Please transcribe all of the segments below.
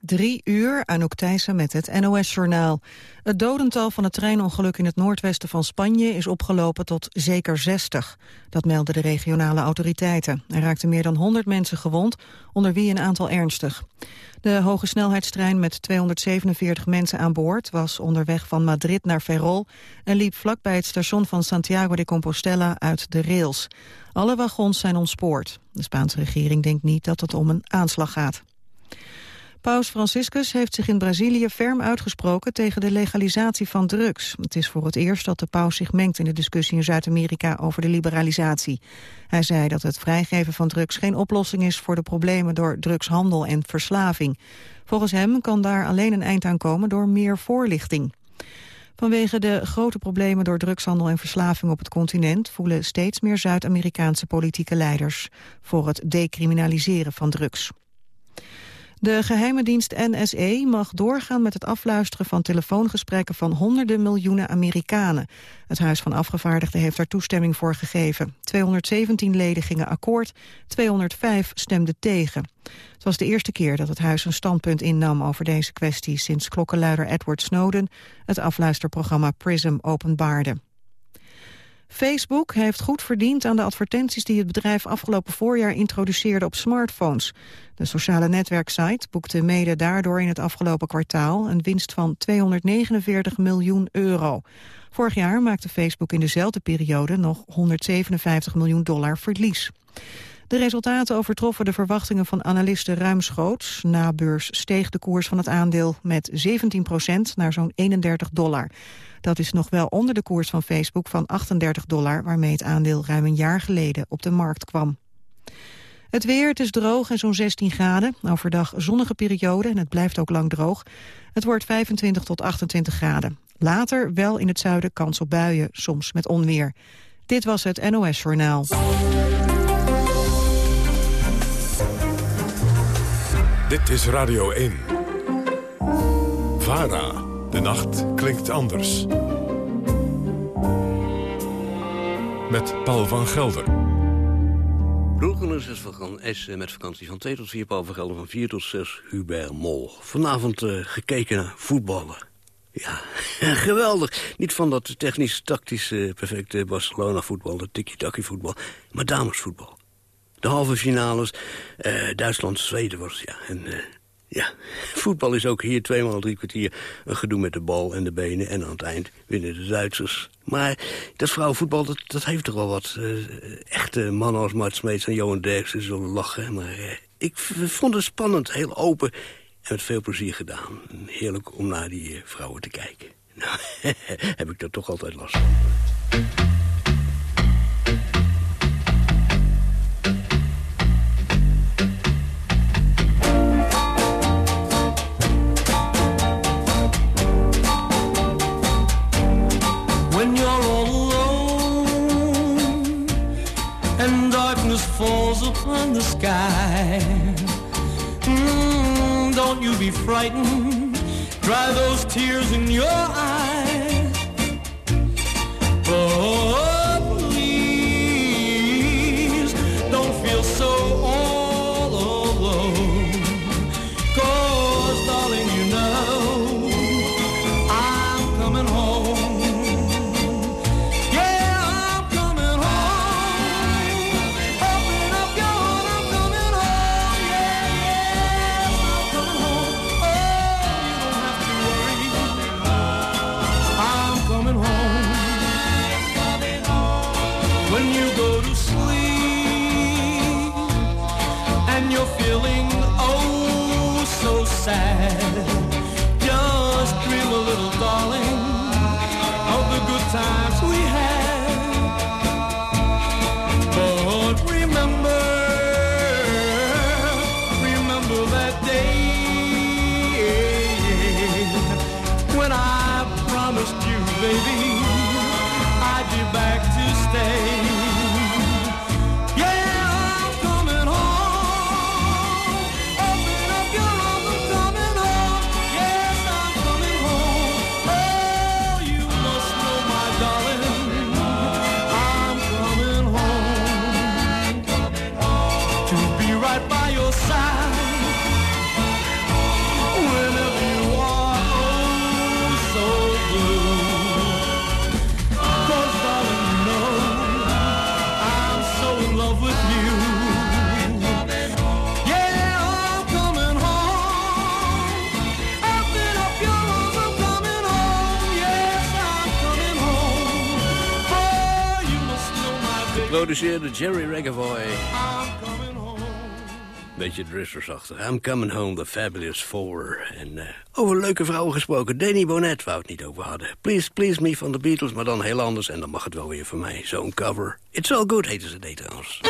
Drie uur, Anouk Thijssen met het NOS-journaal. Het dodental van het treinongeluk in het noordwesten van Spanje is opgelopen tot zeker 60. Dat melden de regionale autoriteiten. Er raakten meer dan 100 mensen gewond, onder wie een aantal ernstig. De hoge snelheidstrein met 247 mensen aan boord was onderweg van Madrid naar Ferrol en liep vlak bij het station van Santiago de Compostela uit de rails. Alle wagons zijn ontspoord. De Spaanse regering denkt niet dat het om een aanslag gaat. Paus Franciscus heeft zich in Brazilië ferm uitgesproken tegen de legalisatie van drugs. Het is voor het eerst dat de paus zich mengt in de discussie in Zuid-Amerika over de liberalisatie. Hij zei dat het vrijgeven van drugs geen oplossing is voor de problemen door drugshandel en verslaving. Volgens hem kan daar alleen een eind aan komen door meer voorlichting. Vanwege de grote problemen door drugshandel en verslaving op het continent voelen steeds meer Zuid-Amerikaanse politieke leiders voor het decriminaliseren van drugs. De geheime dienst NSE mag doorgaan met het afluisteren van telefoongesprekken van honderden miljoenen Amerikanen. Het Huis van Afgevaardigden heeft daar toestemming voor gegeven. 217 leden gingen akkoord, 205 stemden tegen. Het was de eerste keer dat het huis een standpunt innam over deze kwestie sinds klokkenluider Edward Snowden het afluisterprogramma PRISM openbaarde. Facebook heeft goed verdiend aan de advertenties die het bedrijf afgelopen voorjaar introduceerde op smartphones. De sociale netwerksite boekte mede daardoor in het afgelopen kwartaal een winst van 249 miljoen euro. Vorig jaar maakte Facebook in dezelfde periode nog 157 miljoen dollar verlies. De resultaten overtroffen de verwachtingen van analisten ruimschoots. Na beurs steeg de koers van het aandeel met 17 procent naar zo'n 31 dollar. Dat is nog wel onder de koers van Facebook van 38 dollar... waarmee het aandeel ruim een jaar geleden op de markt kwam. Het weer, het is droog en zo'n 16 graden. Overdag zonnige periode en het blijft ook lang droog. Het wordt 25 tot 28 graden. Later wel in het zuiden kans op buien, soms met onweer. Dit was het NOS Journaal. Dit is Radio 1. VARA. De nacht klinkt anders. Met Paul van Gelder. Broekenus is, met vakantie van 2 tot 4, Paul van Gelder van 4 tot 6, Hubert Mol. Vanavond uh, gekeken naar voetballen. Ja, geweldig. Niet van dat technisch, tactisch uh, perfecte Barcelona-voetbal, dat tiki-taki voetbal, maar damesvoetbal. De halve finales, uh, Duitsland-Zweden was, ja. En ja, voetbal is ook hier tweemaal drie kwartier een gedoe met de bal en de benen. En aan het eind winnen de Duitsers. Maar dat vrouwenvoetbal, dat, dat heeft toch wel wat. Uh, echte mannen als Mart Smeets en Johan Derksen zullen lachen. Maar ik vond het spannend, heel open en met veel plezier gedaan. Heerlijk om naar die vrouwen te kijken. Nou, heb ik daar toch altijd last van. Upon the sky. Mm, don't you be frightened. Dry those tears in your eyes. Oh. Jerry Regavoy. Beetje drustersachtig. I'm coming home, the fabulous four. En uh, over leuke vrouwen gesproken. Danny Bonnet wou het niet over hadden. Please, please me van de Beatles, maar dan heel anders. En dan mag het wel weer van mij. Zo'n cover. It's all good, heten ze deed trouwens.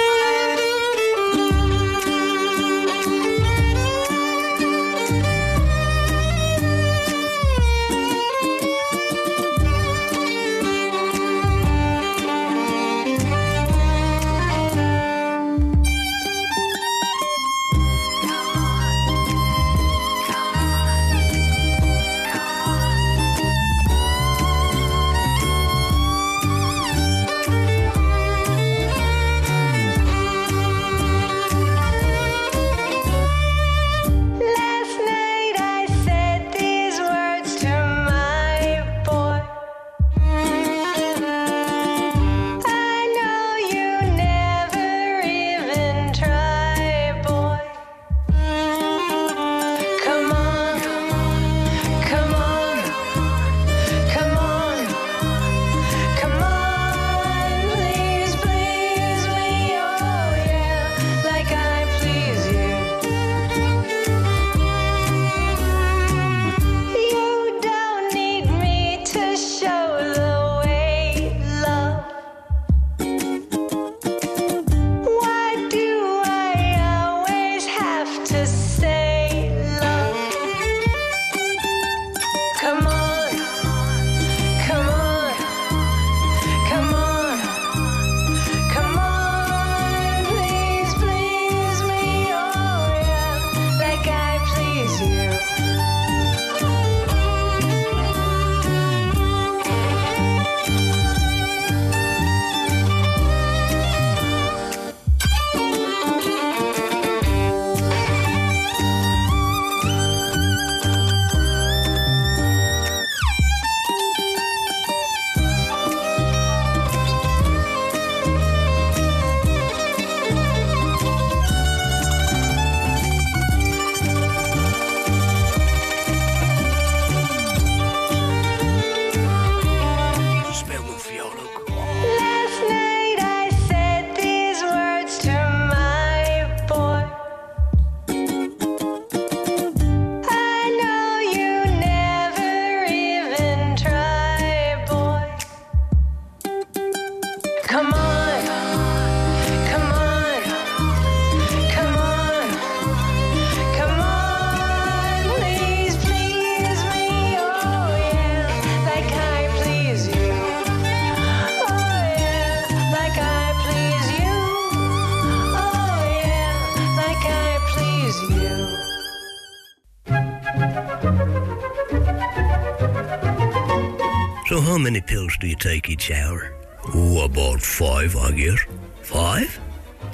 How many pills do you take each hour? Oh, about five, I guess. Five?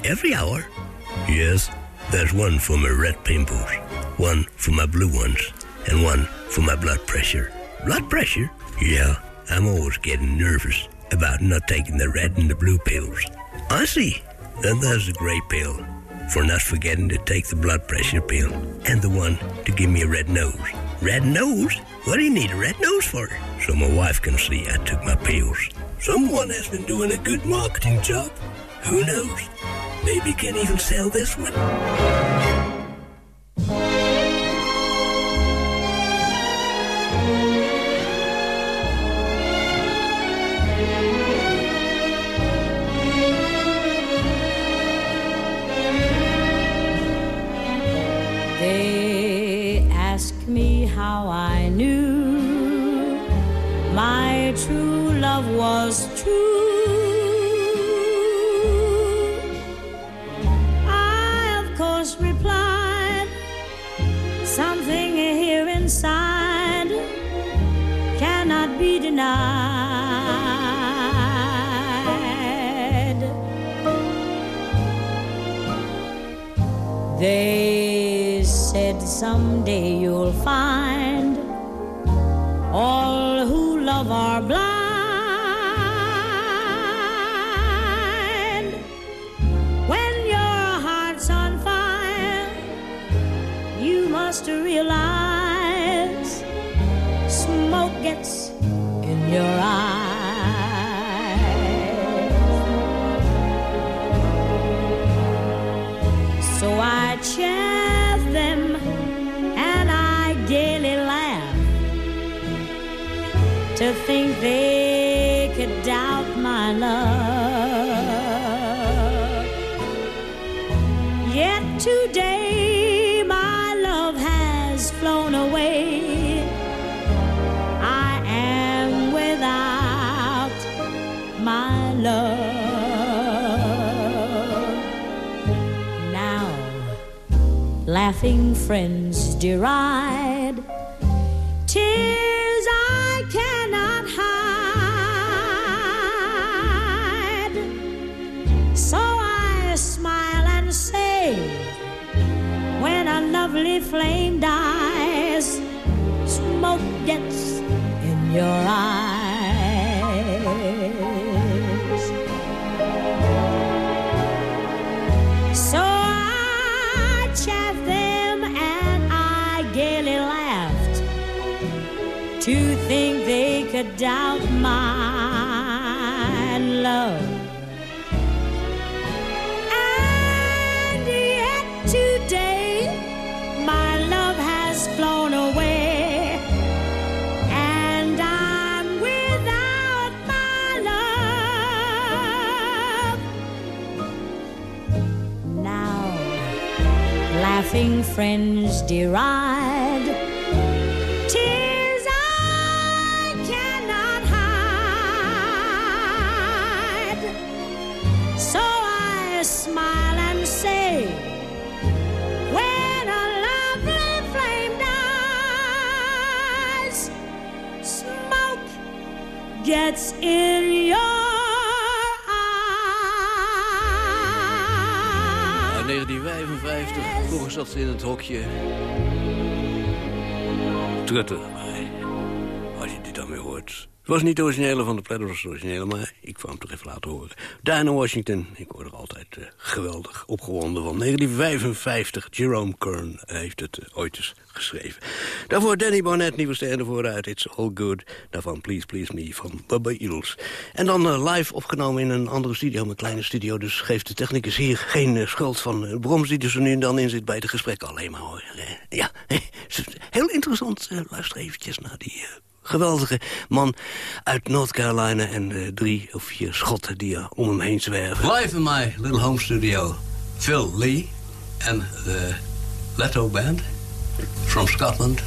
Every hour? Yes, there's one for my red pimples, one for my blue ones, and one for my blood pressure. Blood pressure? Yeah, I'm always getting nervous about not taking the red and the blue pills. I see. Then there's the gray pill for not forgetting to take the blood pressure pill, and the one to give me a red nose. Red nose? What do you need a red nose for? So my wife can see I took my pills. Someone has been doing a good marketing job. Who knows? Maybe can even sell this one. Was true. I, of course, replied, Something here inside cannot be denied. They said someday think they could doubt my love. Yet today my love has flown away. I am without my love. Now, laughing friends deride flame dies, smoke gets in your eyes. So I chaff them and I gaily laughed to think they could doubt my love. Friends deride tears I cannot hide. So I smile and say, when a lovely flame dies, smoke gets in zat in het hokje. Trutte erbij. Als je dit dan weer hoort. Het was niet de originele van de Platters, originele, maar kwam hem toch even laten horen. Diana Washington, ik word er altijd eh, geweldig opgewonden van. 1955, Jerome Kern heeft het eh, ooit eens geschreven. Daarvoor Danny Barnett, nieuwe sterren vooruit, It's All Good. Daarvan Please Please Me van Bubba Eels. En dan eh, live opgenomen in een andere studio, een kleine studio. Dus geeft de technicus hier geen schuld van uh, broms die er nu en dan in zit bij de gesprekken. Alleen maar hoor. Ja, heel interessant. Luister eventjes naar die... eh, geweldige man uit North Carolina... en eh, drie of vier schotten die er om hem heen zwerven. Live in my little home studio, Phil Lee en de Leto Band from Scotland.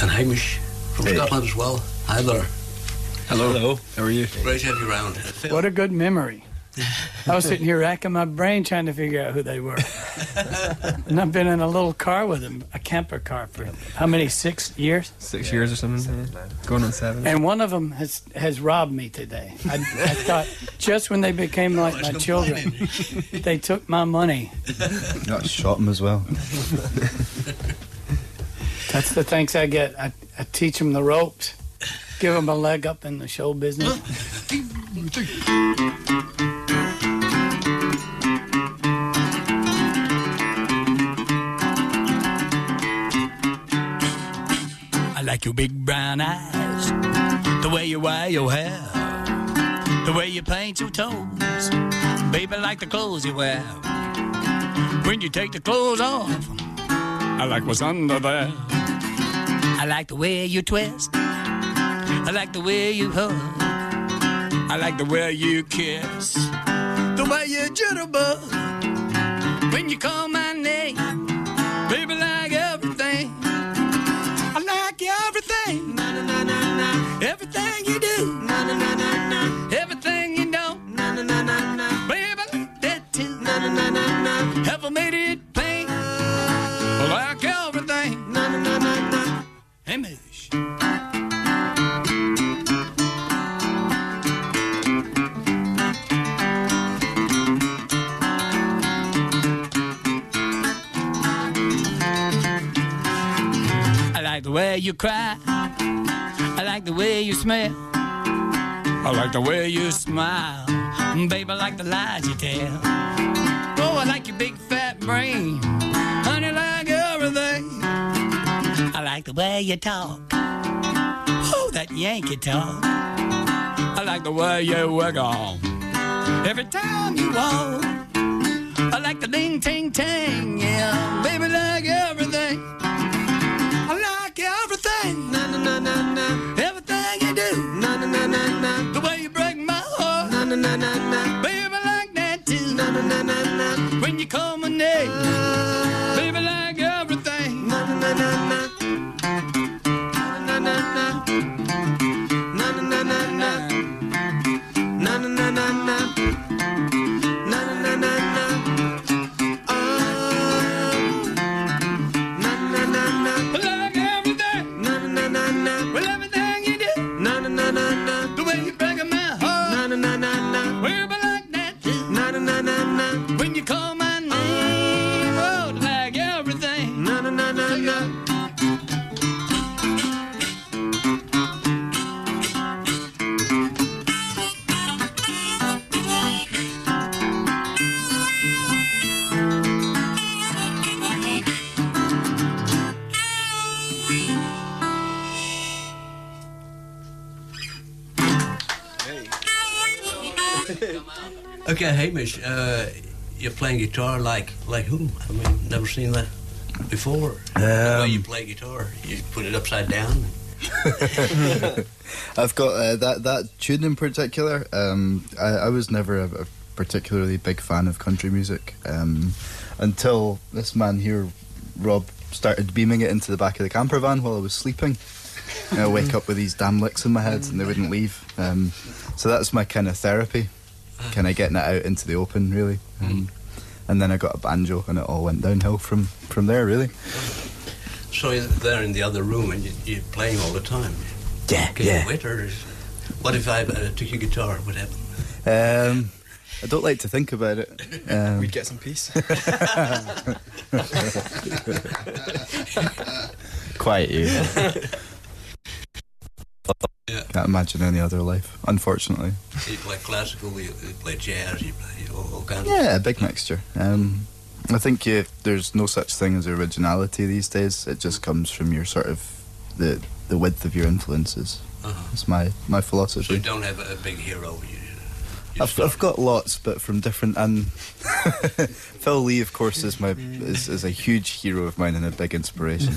And Hamish from Scotland as well. Hi there. Hello. Hello. How are you? Great to have you around. Uh, Phil. What a good memory. I was sitting here racking my brain trying to figure out who they were. and I've been in a little car with them, a camper car for how many, six years? Six years or something. yeah. Going on seven. And one of them has, has robbed me today. I, I thought just when they became like my children, they took my money. I shot them as well. That's the thanks I get. I, I teach them the ropes, give him a leg up in the show business. I like your big brown eyes, the way you wear your hair, the way you paint your toes. Baby, I like the clothes you wear. When you take the clothes off, I like what's under there. I like the way you twist. I like the way you hug. I like the way you kiss. The way you jitterbug. When you call my like the way you cry. I like the way you smell. I like the way you smile. Baby, I like the lies you tell. Oh, I like your big fat brain. Honey, I like everything. I like the way you talk. Oh, that Yankee talk. I like the way you wiggle. Every time you walk. I like the ding, ting, tang, yeah. Baby, like everything everything, na na na na na. Everything you do, na na na na na. The way you break my heart, na na na na na. Baby, like that too, na na na na na. When you call my name. Okay, Hamish, uh, you're playing guitar like like whom? I mean, never seen that before. the way you Um, play guitar, you put it upside down. I've got uh, that that tune in particular. Um, I, I was never a, a particularly big fan of country music um, until this man here, Rob, started beaming it into the back of the camper van while I was sleeping. And I wake up with these damn licks in my head, and they wouldn't leave. Um, so that's my kind of therapy, kind of getting it out into the open, really. Um, and then I got a banjo, and it all went downhill from from there, really. So you're there in the other room and you, you're playing all the time. Yeah, Can you wait, or is, what if I uh, took your guitar? What happened? Um, I don't like to think about it. Um, We'd get some peace. Quiet you. Yeah. Can't imagine any other life, unfortunately. You play classical, you, play jazz, you play all, kinds Yeah, a big mixture. Um, I think you, there's no such thing as originality these days. It just comes from your sort of the the width of your influences. Uh-huh. That's my my So philosophy. you don't have a, a big hero. You, you I've, I've got lots, but from different. And Phil Lee, of course, is my is, is a huge hero of mine and a big inspiration.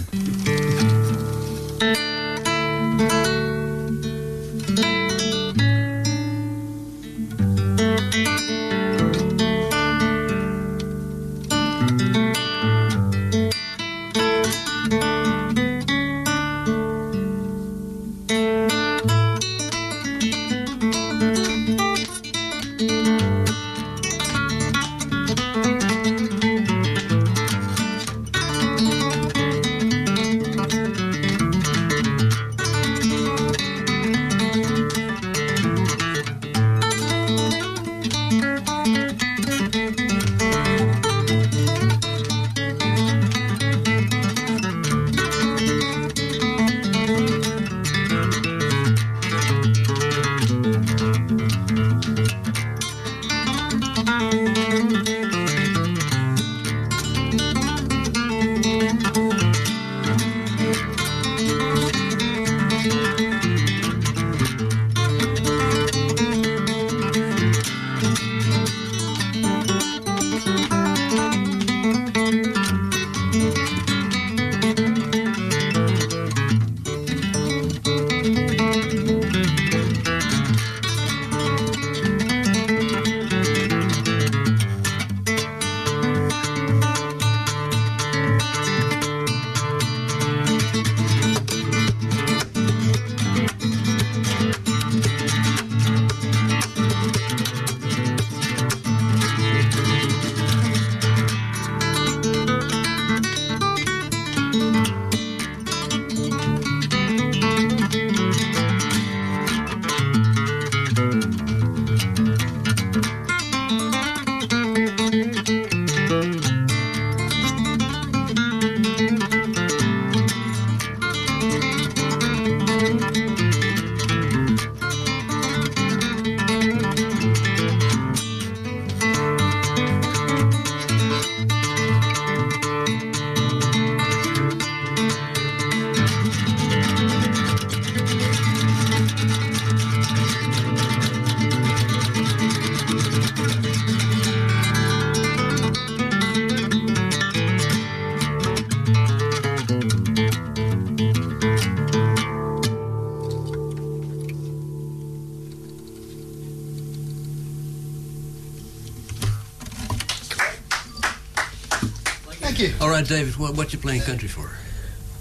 All right, David, what, what you playing country for?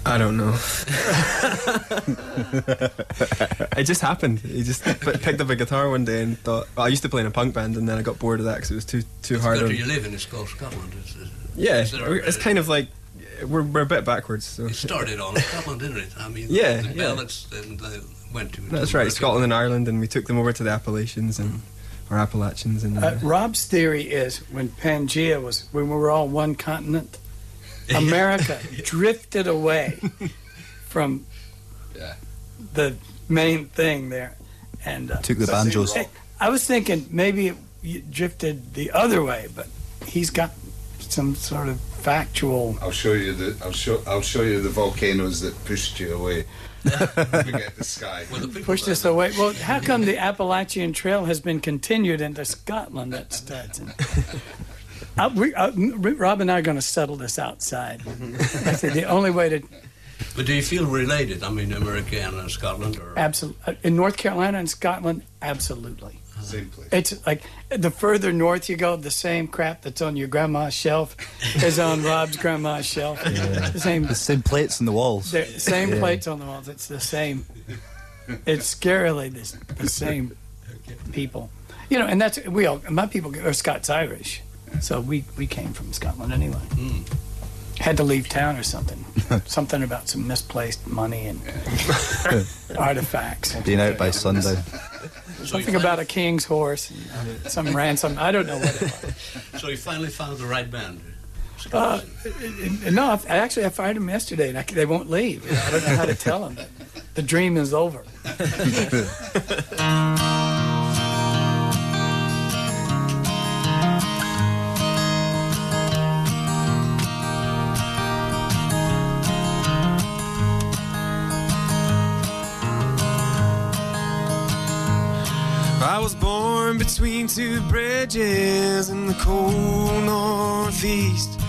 I don't know. it just happened. He just p- picked up a guitar one day and thought. Well, I used to play in a punk band, and then I got bored of that because it was too too hard. Where on- you live in? It's called Scotland. It's, it's, yeah, is there- it's kind of like we're we're a bit backwards. So. It started on Scotland, didn't it? I mean, Yeah, the yeah. ballads and uh, went to. That's right, Scotland and Ireland, and we took them over to the Appalachians and or Appalachians and. Uh, Rob's theory is when Pangea was, when we were all one continent, America drifted away from the main thing there, and uh, Took the banjos. Hey, I was thinking maybe it drifted the other way, but he's got some sort of factual. I'll show you the. I'll show. I'll show you the volcanoes that pushed you away. Forget the sky. Pushed us away. Well, how come the Appalachian Trail has been continued into Scotland? That starts. In, uh, we, uh, Rob and I are going to settle this outside. I said the only way to But do you feel related? I mean, America and Scotland, or absolutely in North Carolina and Scotland, absolutely. Same place. It's like the further north you go, the same crap that's on your grandma's shelf is on Rob's grandma's shelf. The same, The same plates in the walls. the same Yeah. plates on the walls. It's the same. It's scarily the, the same people. You know, and that's we all. My people are Scots Irish, so we we came from Scotland anyway. Had to leave town or something. something about some misplaced money and artifacts. Being out by sundown. Something about a king's horse, and, some ransom. I don't know what it was. so you finally found the right band. Uh, no, I- actually, I fired them yesterday, and I, they won't leave. I don't know how to tell them the dream is over. Between two bridges in the cold northeast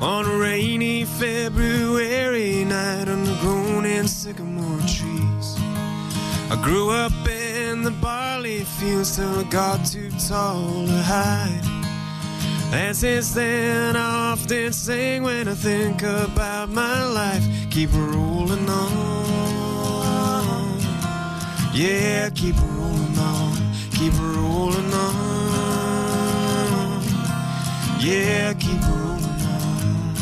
on a rainy February night under groaning sycamore trees. I grew up in the barley fields till I got too tall to hide. And since then, I often sing when I think about my life. Keep rolling on. Yeah, keep rolling on. Keep rolling on. Yeah, keep rolling on.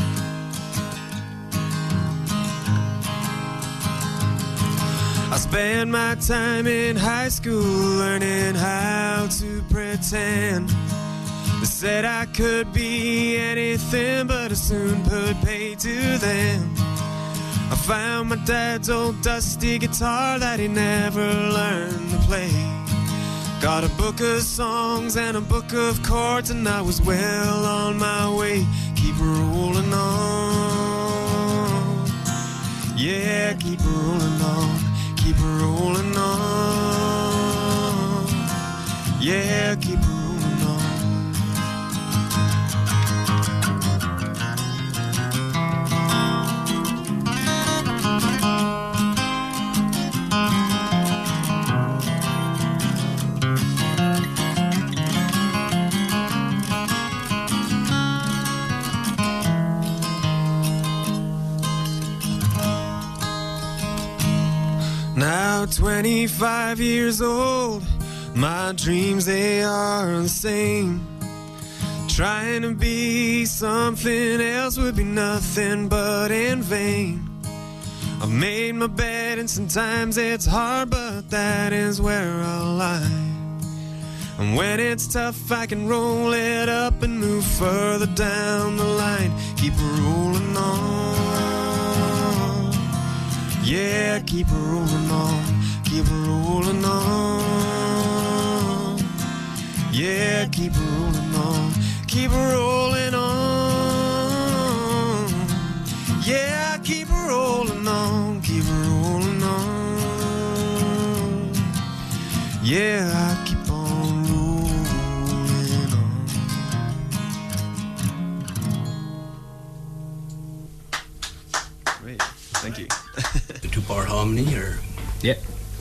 I spent my time in high school learning how to pretend. They said I could be anything, but I soon put pay to them. I found my dad's old dusty guitar that he never learned to play. Got a book of songs and a book of chords, and I was well on my way. Keep rolling on. Yeah, keep rolling on. Keep rolling on. Yeah, keep Now 25 years old, my dreams they are the same. Trying to be something else would be nothing but in vain. I've made my bed and sometimes it's hard, but that is where I'll lie. And when it's tough, I can roll it up and move further down the line. Keep rolling on. Yeah, keep rolling on. Yeah, keep rolling on. Keep rolling on. Yeah, keep rolling on. Keep rolling on. Yeah, I keep on rolling on. Great, thank you. The two-part harmony, or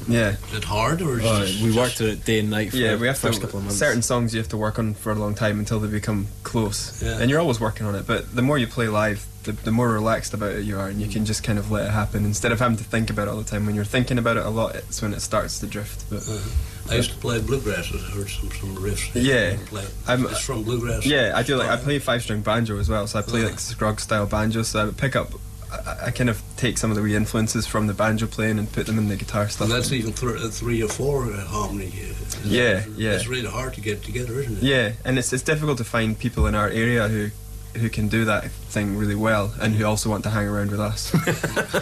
Yeah. Yeah. Is it hard or is it just- we worked at it day and night for yeah, the we have first to, couple of months. certain songs you have to work on for a long time until they become close, Yeah. and you're always working on it. But the more you play live, the, the more relaxed about it you are, and you can just kind of let it happen instead of having to think about it all the time. When you're thinking about it a lot, it's when it starts to drift. But uh-huh. I used to play bluegrass. I heard some some riffs. Yeah. Play. I'm- it's from bluegrass. Yeah, I do like I uh, play five string banjo as well, so I play Yeah. like Scruggs style banjo. So I would pick up, I, I kind of take some of the wee influences from the banjo playing and put them in the guitar stuff. And that's even th- three or four uh, harmony. uh, Yeah, yeah. It's really hard to get together, isn't it? Yeah, and it's it's difficult to find people in our area who who can do that thing really well and who also want to hang around with us.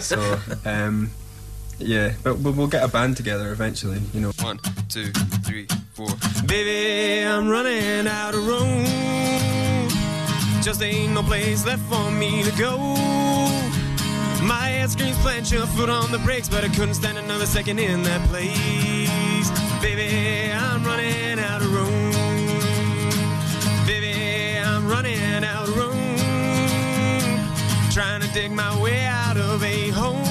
so um, yeah, but we'll, we'll get a band together eventually. You know. One, two, three, four. Baby, I'm running out of room. Just ain't no place left for me to go. My head screams plant your foot on the brakes, but I couldn't stand another second in that place. Baby, I'm running out of room. Baby, I'm running out of room. Trying to dig my way out of a home.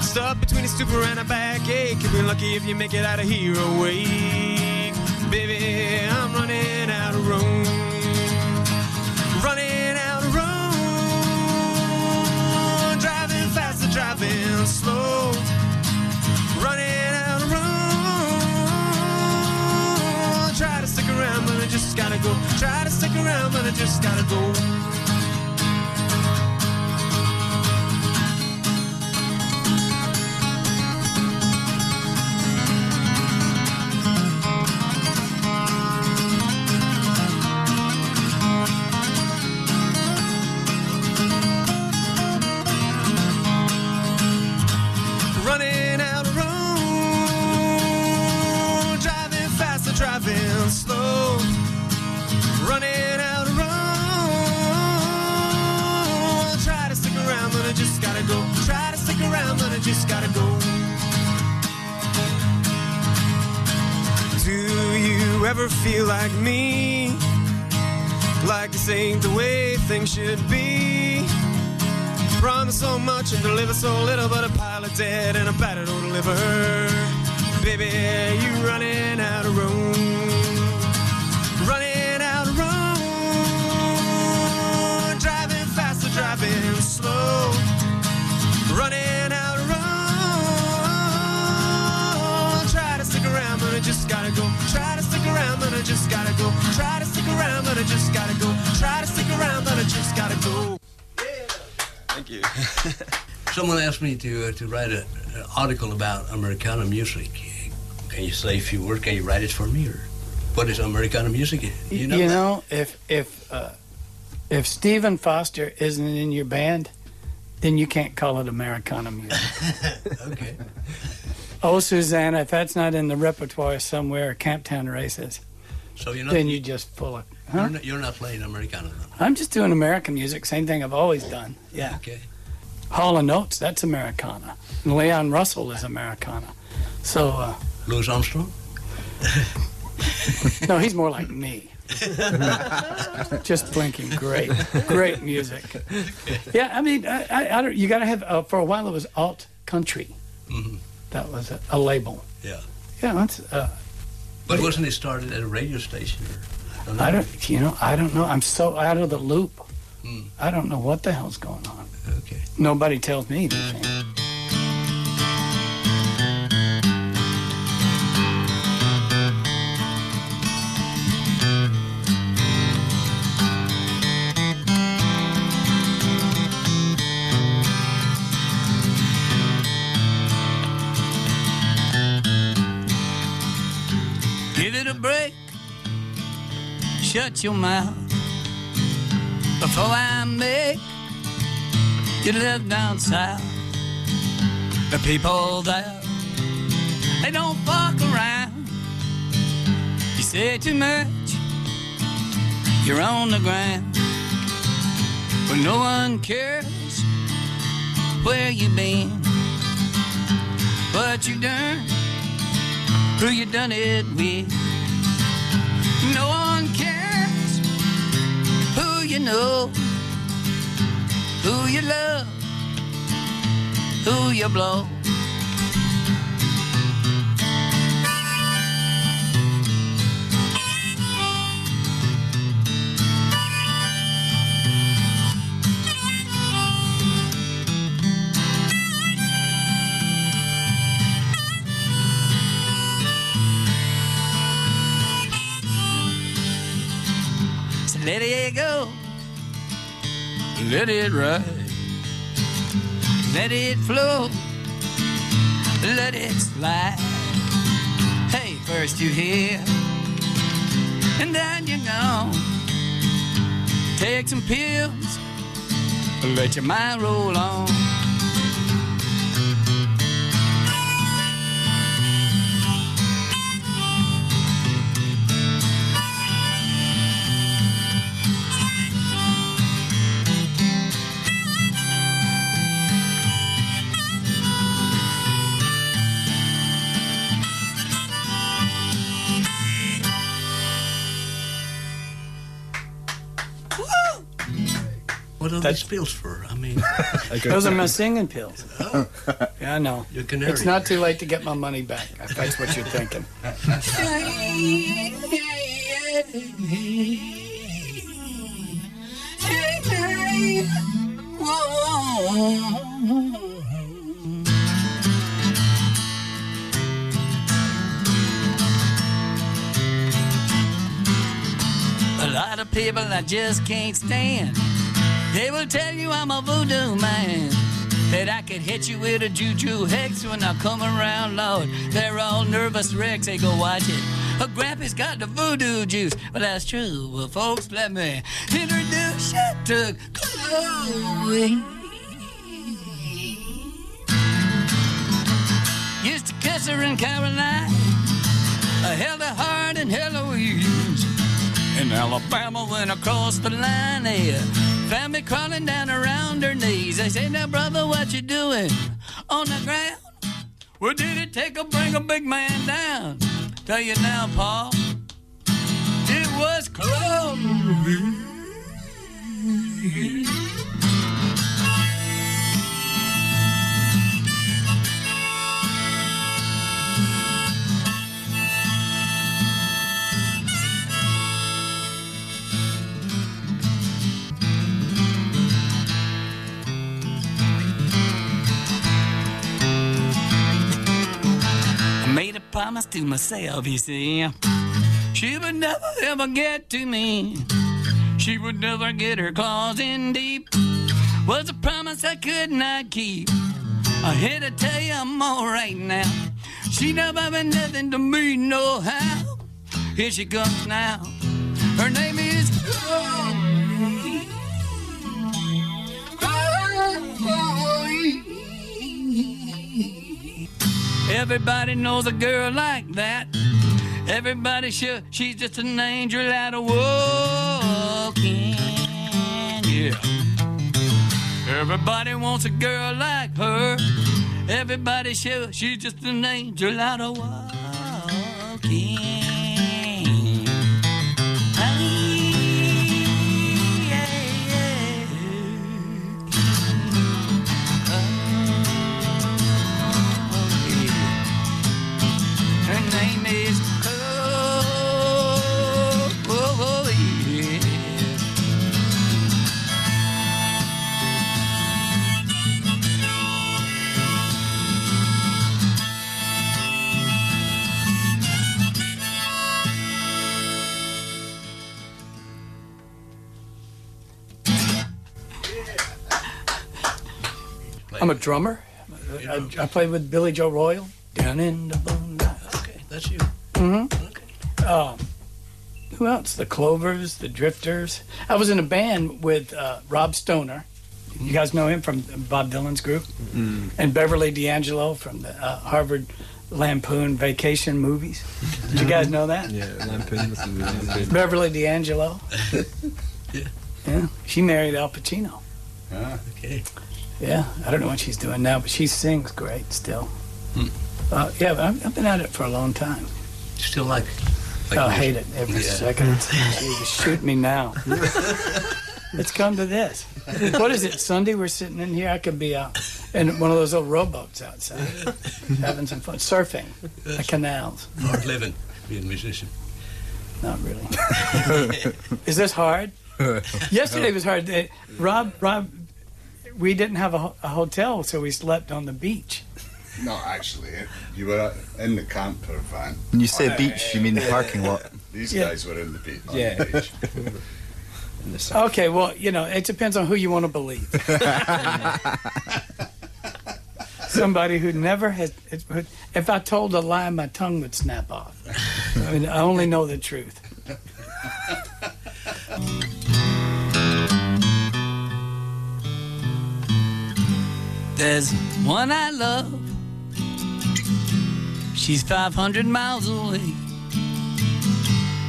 Stuck between a stupor and a backache. You'll be lucky if you make it out of here awake. Baby, I'm running out of room. Driving slow. Running out of room. Try to stick around, but I just gotta go. Try to stick around, but I just gotta go. Ever feel like me? Like this ain't the way things should be. Promise so much and deliver so little, but a pile of dead and a battered old liver. Baby, you running out of room. Someone asked me to uh, to write a- an article about Americana music. Can you say a few words? Can you write it for me, or what is Americana music? You you know, know? if if uh, if Stephen Foster isn't in your band, then you can't call it Americana music. okay. oh, Susanna, if that's not in the repertoire somewhere, Camptown Races, So you're not. then you just full of. You're, not you're not playing Americana. Then. I'm just doing American music, same thing I've always done. Yeah. Okay. Hall that's Americana. And Leon Russell is Americana. So, uh, Louis Armstrong. no, he's more like me. Just blinking, great, great music. Yeah, I mean, I, I, I don't, you got to have. Uh, for a while, it was alt country. Mhm. That was a, a label. Yeah. Yeah, that's. Uh, But wasn't it started at a radio station? Or, I don't. You know, I don't know. I'm so out of the loop. I don't know what the hell's going on. Okay. Nobody tells me anything. Give it a break. Shut your mouth before I make you live down south. The people there, they don't fuck around. You say too much, you're on the ground. But no one cares where you've been, what you done who you done it with. No one cares you know, who you love, who you blow. Let it ride. Let it flow. Let it slide. Hey, first you hear, and then you're gone. Take some pills. Let your mind roll on. These pills for? I mean, Those are my singing pills. Oh. Yeah, I know. Your canary. It's not too late to get my money back. If that's what you're thinking. A lot of people I just can't stand. They will tell you I'm a voodoo man. That I could hit you with a juju hex when I come around, Lord. They're all nervous wrecks, they go watch it. A grandpa's got the voodoo juice. Well, that's true. Well, folks, let me introduce you to Chloe. Used to kiss her in Carolina. I held her hard in Eloise. In Alabama, went across the line there. Found me crawling down around her knees. I said, Now, brother, what you doing on the ground? Well, did it take a bring a big man down? Tell you now, Paul, it was close. Promise to myself, you see. She would never ever get to me. She would never get her claws in deep. Was a promise I could not keep. I had to tell you I'm alright now. She never been nothing to me, no how. Here she comes now. Her name is Chloe. Everybody knows a girl like that. Everybody sure she's just an angel out of walking. Yeah. Everybody wants a girl like her. Everybody sure she's just an angel out of walking. I'm a drummer. I, I played with Billy Joe Royal down in the boondocks. Okay, that's you. Mm-hmm. Um, who else? The Clovers, the Drifters. I was in a band with uh, Rob Stoner. You guys know him from Bob Dylan's group, mm. and Beverly D'Angelo from the uh, Harvard Lampoon Vacation movies. Did you guys know that? Yeah, Lampoon. Lampoon. Beverly D'Angelo. yeah. yeah, she married Al Pacino. Ah, okay. Yeah, I don't know what she's doing now, but she sings great still. Uh, yeah, but I've, I've been at it for a long time. Still like. like I hate it every Yeah. second. Shoot me now. Let's come to this. What is it? Sunday we're sitting in here. I could be out in one of those old rowboats outside, having some fun, surfing the canals. Hard living, being a musician. Not really. Is this hard? Yesterday was hard. Uh, Rob, Rob, we didn't have a, a hotel, so we slept on the beach. No, actually, you were in the camper van. When you say On oh, beach, you mean the parking lot. These Yeah. guys were in the beach. on Yeah. the beach. in the south. Okay, well, you know, it depends on who you want to believe. Somebody who never has. If I told a lie, my tongue would snap off. I mean, I only know the truth. There's one I love. She's 500 miles away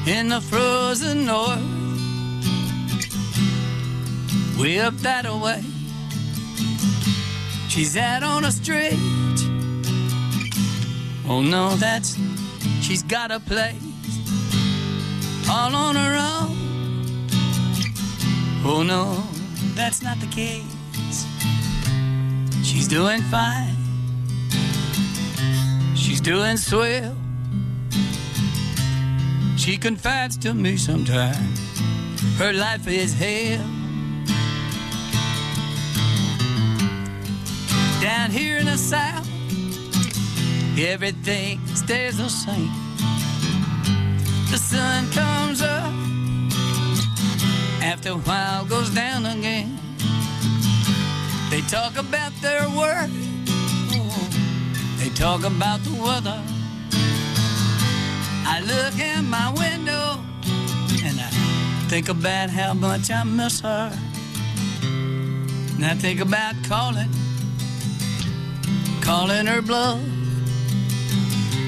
in the frozen north. Way up that way. She's out on a stretch. Oh no, that's she's got a place all on her own. Oh no, that's not the case. She's doing fine. She's doing swell. She confides to me sometimes. Her life is hell. Down here in the south, everything stays the same. The sun comes up, after a while goes down again. They talk about their work, they talk about the weather. I look in my window and I think about how much I miss her. And I think about calling, calling her bluff.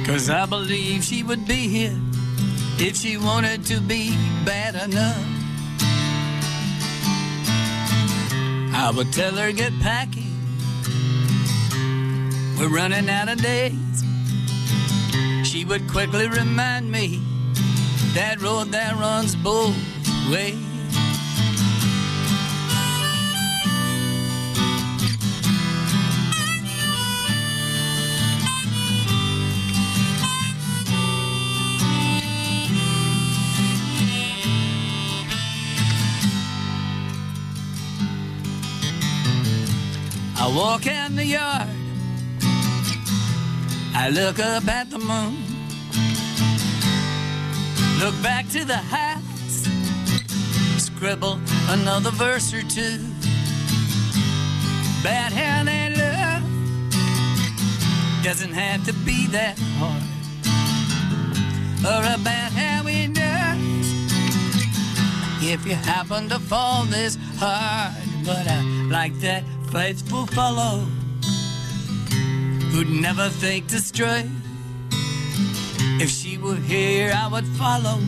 Cause I believe she would be here if she wanted to be bad enough. I would tell her get packing. We're running out of days. She would quickly remind me that road that runs both ways. I walk in the yard. I look up at the moon. Look back to the house. Scribble another verse or two. Bad hand and love doesn't have to be that hard. Or about how we does if you happen to fall this hard. But I like that faithful fellow who'd never think to stray. If she were here, I would follow.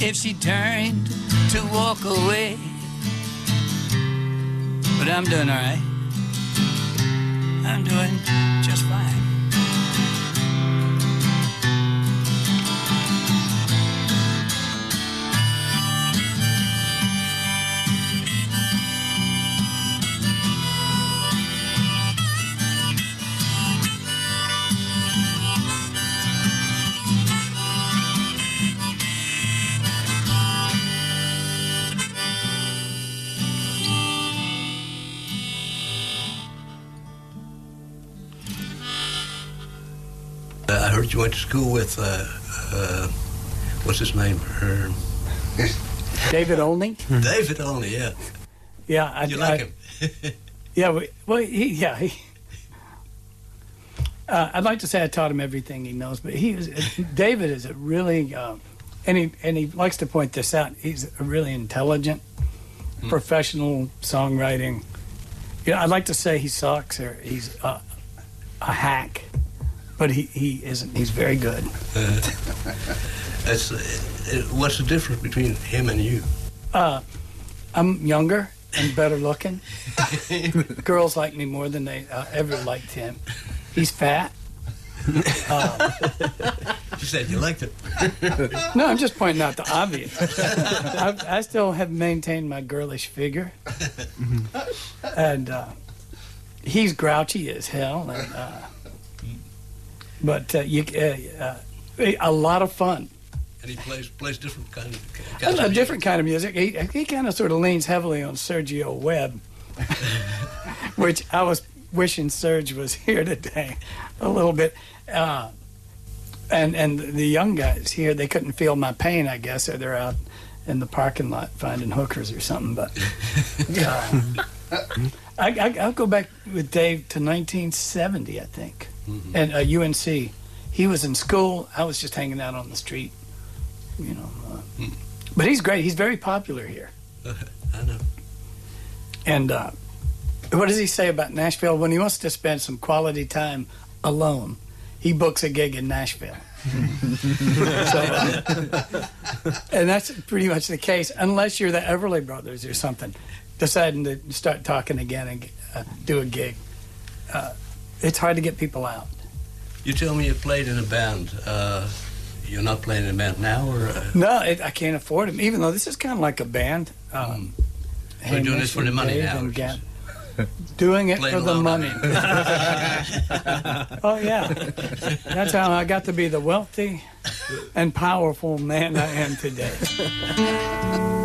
If she turned to walk away, but I'm doing all right. I'm doing just fine. You went to school with, uh, uh, what's his name? Uh, David Olney? David Olney, yeah. Yeah, I You like I- him? Yeah, we, well, he, yeah, he. Uh, I'd like to say I taught him everything he knows, but he is David is a really, uh, and he and he likes to point this out. He's a really intelligent, professional songwriting. You know, I'd like to say he sucks or he's uh, a hack, but he, he isn't. He's very good. Uh, that's, uh, uh, what's the difference between him and you? Uh, I'm younger and better looking. Girls like me more than they uh, ever liked him. He's fat. Uh, You said you liked it. no, I'm just pointing out the obvious. I, I still have maintained my girlish figure, and uh, he's grouchy as hell. And, uh, but uh, you, uh, uh, a lot of fun. And he plays plays different kind of a of different kind of music. He, he kind of sort of leans heavily on Sergio Webb, which I was wishing Serge was here today a little bit. Uh, and and the young guys here, they couldn't feel my pain, I guess, or they're out in the parking lot finding hookers or something. But uh, I, I, I'll go back with Dave to 1970, I think, and uh, UNC. He was in school. I was just hanging out on the street, you know. Uh, But he's great. He's very popular here. I know. And uh, what does he say about Nashville? When he wants to spend some quality time alone, he books a gig in Nashville. So, uh, and that's pretty much the case, unless you're the Everly Brothers or something, deciding to start talking again and uh, do a gig. Uh, it's hard to get people out. You tell me you played in a band. Uh, you're not playing in a band now, or uh, No, it, I can't afford them, even though this is kind of like a band. Um, So you're doing this for the money Dave now. Doing it for the money. oh, yeah. That's how I got to be the wealthy and powerful man I am today.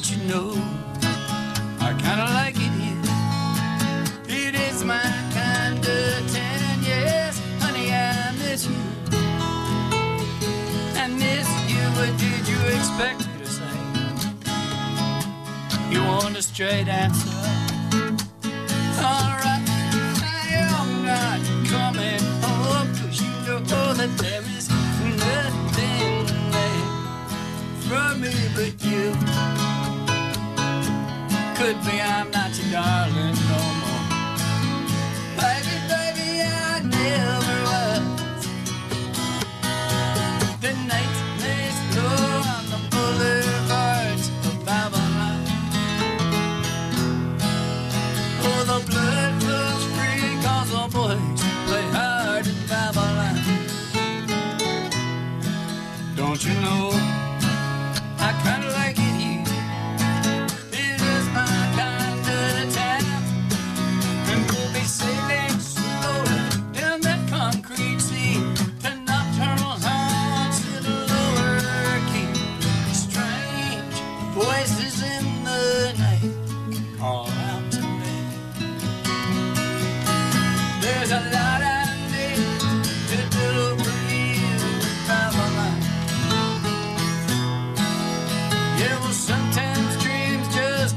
Don't you know,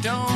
don't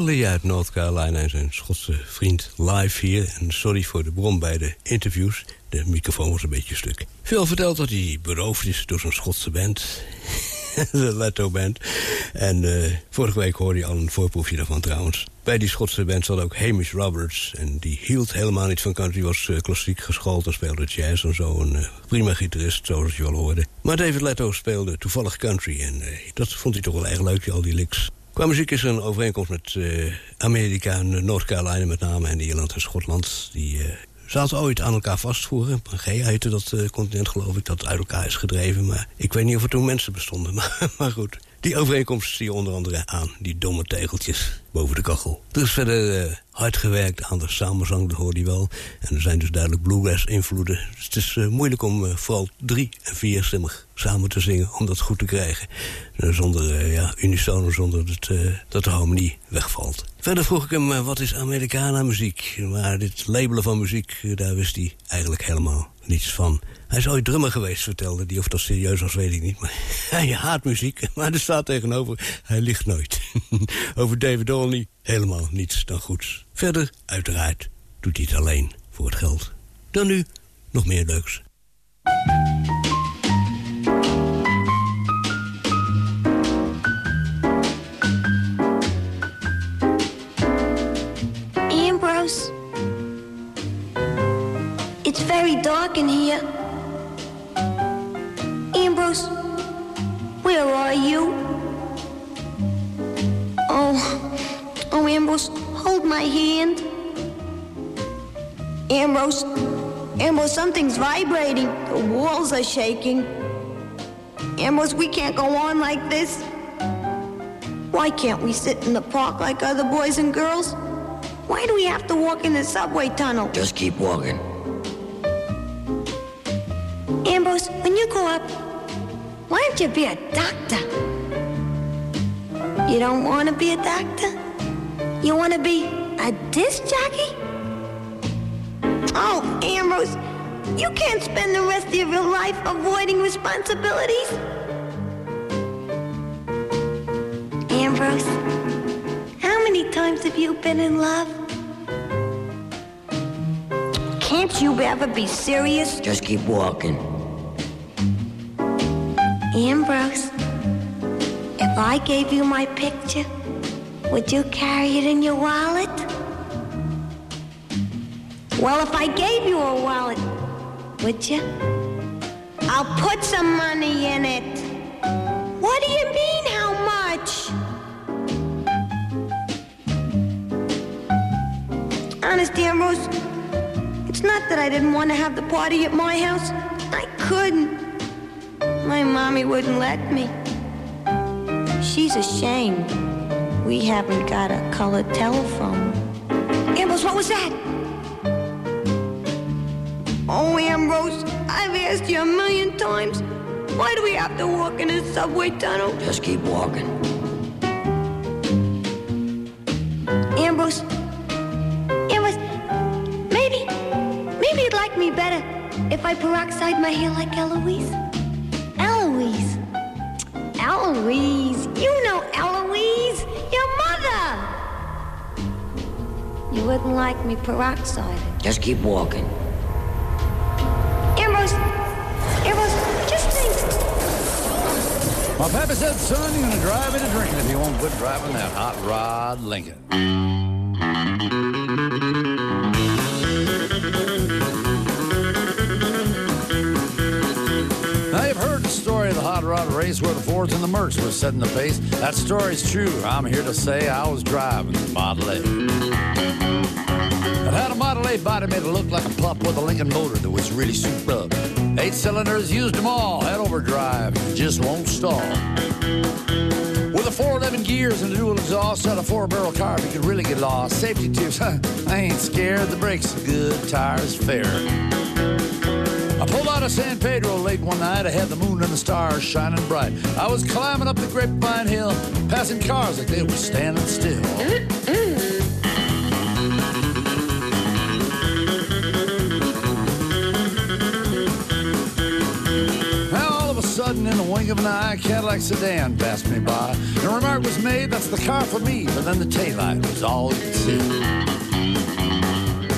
Lee uit North Carolina en zijn Schotse vriend live hier. En sorry voor de bron bij de interviews. De microfoon was een beetje stuk. Phil vertelt dat hij beroofd is door zo'n Schotse band. de Leto Band. En uh, vorige week hoorde je al een voorproefje daarvan trouwens. Bij die Schotse band zat ook Hamish Roberts. En die hield helemaal niet van country. Was uh, klassiek geschoold en speelde jazz en zo. Een uh, prima gitarist, zoals je wel hoorde. Maar David Leto speelde toevallig country. En dat vond hij toch wel erg leuk, al die licks. Qua muziek is er een overeenkomst met Amerika en North Carolina met name. En Ierland en Schotland. Die zaten ooit aan elkaar vast vroeger. Pangea heette dat continent geloof ik. Dat uit elkaar is gedreven. Maar ik weet niet of er toen mensen bestonden. Maar goed. Die overeenkomst zie je onder andere aan die domme tegeltjes boven de kachel. Er is verder uh, hard gewerkt aan de samenzang, dat hoorde je wel. En er zijn dus duidelijk bluegrass-invloeden. Dus het is uh, moeilijk om uh, vooral drie- en vierstemmig samen te zingen... om dat goed te krijgen. zonder ja, unisono, zonder dat, dat de harmonie wegvalt. Verder vroeg ik hem, wat is Americana muziek? Maar dit labelen van muziek, daar wist hij eigenlijk helemaal niets van. Hij is ooit drummer geweest, vertelde hij. Of dat serieus was, weet ik niet. Maar hij haat muziek, maar er staat tegenover... hij ligt nooit. Over David Olney helemaal niets dan goeds. Verder, uiteraard, doet hij het alleen voor het geld. Dan nu nog meer leuks. Ambrose, it's very dark in here. Ambrose, where are you? Oh, oh, Ambrose, hold my hand. Ambrose, Ambrose, something's vibrating. The walls are shaking. Ambrose, we can't go on like this. Why can't we sit in the park like other boys and girls? Why do we have to walk in the subway tunnel? Just keep walking. Ambrose, when you grow up, why don't you be a doctor? You don't want to be a doctor? You want to be a disc jockey? Oh, Ambrose, you can't spend the rest of your life avoiding responsibilities. Ambrose, how many times have you been in love? Can't you ever be serious? Just keep walking. Ambrose, if I gave you my picture, would you carry it in your wallet? Well, if I gave you a wallet, would you? I'll put some money in it. What do you mean, how much? Honest, Ambrose, it's not that I didn't want to have the party at my house. I couldn't. My mommy wouldn't let me. She's ashamed. We haven't got a colored telephone. Ambrose, what was that? Oh, Ambrose, I've asked you a million times. Why do we have to walk in a subway tunnel? Just keep walking. Ambrose, Ambrose, maybe, maybe you'd like me better if I peroxide my hair like Eloise. Eloise. Eloise. You know Eloise. Your mother. You wouldn't like me peroxide. Just keep walking. Ambrose. Ambrose, just think. My pappy said, son, you're gonna drive me to drinking if you won't quit driving that hot rod Lincoln. The race where the Fords and the Mercs were setting the pace. That story's true. I'm here to say I was driving the Model A. Had a Model A body made it look like a pup with a Lincoln motor that was really souped up. Eight cylinders, used them all, had overdrive, just won't stall. With a 411 gears and a dual exhaust, had a four barrel car, you could really get lost. Safety tips, huh? I ain't scared. The brakes are good, tires fair. Out of San Pedro late one night. I had the moon and the stars shining bright. I was climbing up the Grapevine Hill, passing cars like they were standing still. Now all of a sudden, in the wink of an eye, a Cadillac sedan passed me by. The remark was made, that's the car for me, but then the taillight was all you could see.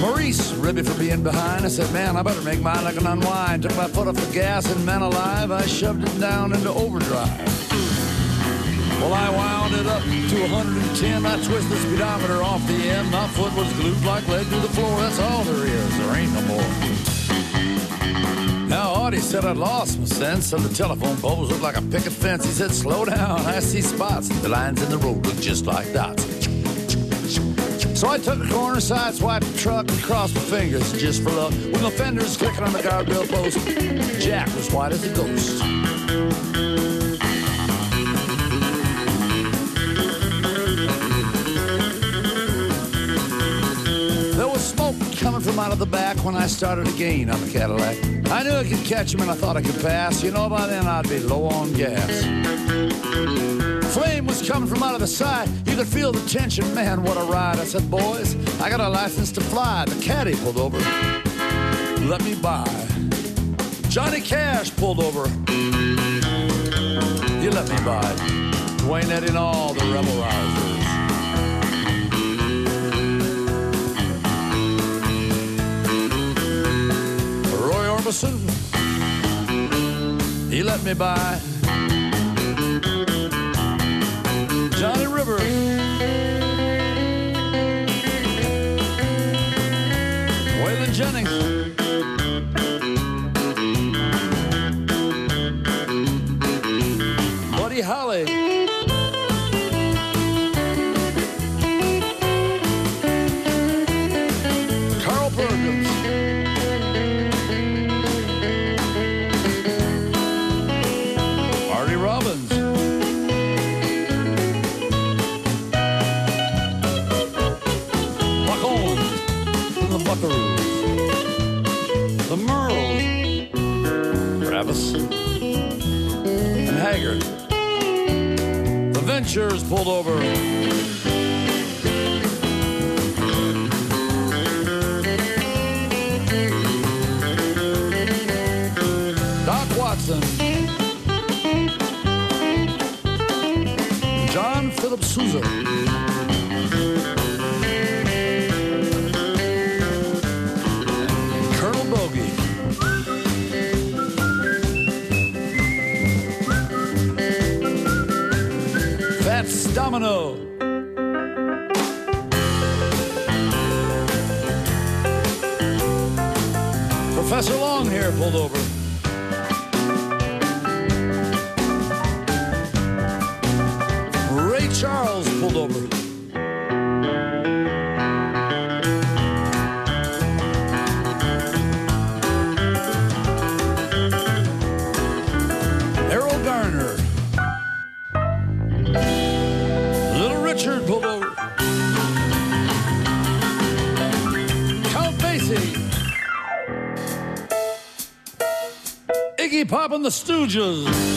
Maurice, ribby for being behind. I said, man, I better make mine like an unwind. Took my foot off the gas and man alive, I shoved it down into overdrive. Well, I wound it up to 110. I twisted the speedometer off the end. My foot was glued like lead to the floor. That's all there is. There ain't no more. Now, Audie said I'd lost my sense, and the telephone poles looked like a picket fence. He said, Slow down, I see spots. The lines in the road look just like dots. So I took a corner, side swiped the truck, and crossed my fingers just for luck. With my fenders clicking on the guardrail post, Jack was white as a ghost. There was smoke coming from out of the back when I started again on the Cadillac. I knew I could catch him and I thought I could pass. You know, by then I'd be low on gas. Flame was coming from out of the side. You could feel the tension. Man, what a ride. I said, boys, I got a license to fly. The caddy pulled over. Let me by. Johnny Cash pulled over. You let me by. Duane Eddy and all the rebel rousers. Roy Orbison. He let me by. River. Ventures pulled over. Doc Watson. John Philip Sousa. Domino. Professor Longhair pulled over. Stooges.